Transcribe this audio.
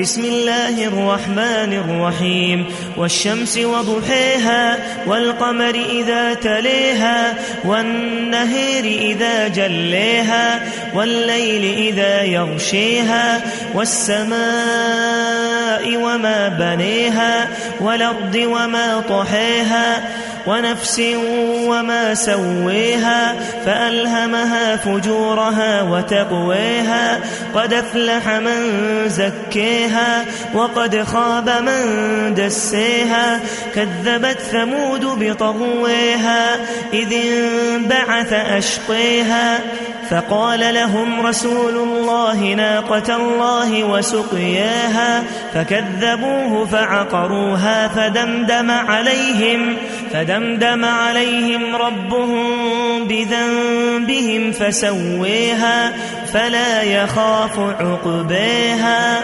بسم الله الرحمن الرحيم. والشمس وضحيها والقمر إذا تليها والنهير إذا جليها والليل إذا يغشيها والسماء وما بنيها والأرض وما طحيها ونفس وما سويها فألهمها فجورها وتقويها قد أفلح من زكيها وقد خاب من دسيها كذبت ثمود بطغويها إذ انبعث أشقيها فقال لهم رسول الله ناقة الله وسقياها فكذبوه فعقروها فدمدم عليهم فدمدم عليهم ربهم بذنبهم فسويها فلا يخاف عقبيها